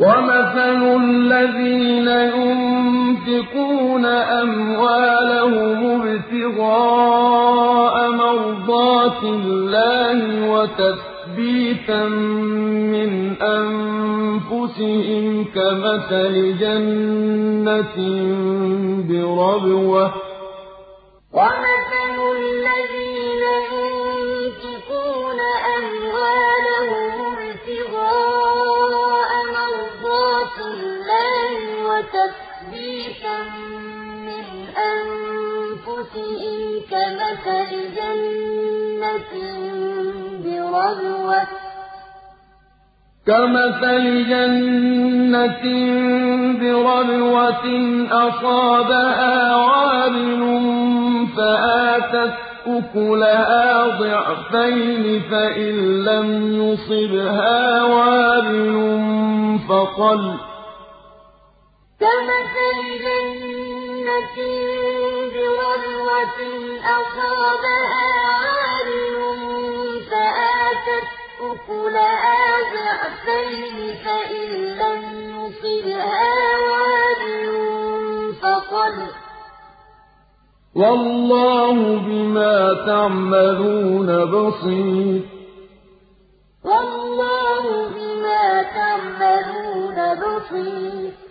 وَمَثَلُ الَّذِينَ يُنفِقُونَ أَمْوَالَهُمُ ابْتِغَاءَ مَرْضَاتِ اللَّهِ وَتَثْبِيتًا مِّنْ أَنفُسِهِمْ كَمَثَلِ جَنَّةٍ بِرَبْوَةٍ وَتَثْبِيتًا مِّنْ أَنفُسِهِمْ كَمَثَلِ جَنَّةٍ بِرَبْوَةٍ. أَصَابَهَا وَابِلٌ فَآتَتْ أُكُلَهَا ضِعْفَيْنِ فَإِن لَّمْ يُصِبْهَا وَابِلٌ فَطَلٌّ ۗ كَمَثَلِ جَنَّةٍ بِرَبْوَةٍ أَصَابَهَا وَابِلٌ فَآتَتْ أُكُلَهَا ضِعْفَيْنِ فَإِن لَّمْ يُصِبْهَا وَابِلٌ فَطَلٌّ ۗ وَاللَّهُ بِمَا تَعْمَلُونَ بَصِيرٌ. وَاللَّهُ بِمَا تَعْمَلُونَ بَصِيرٌ.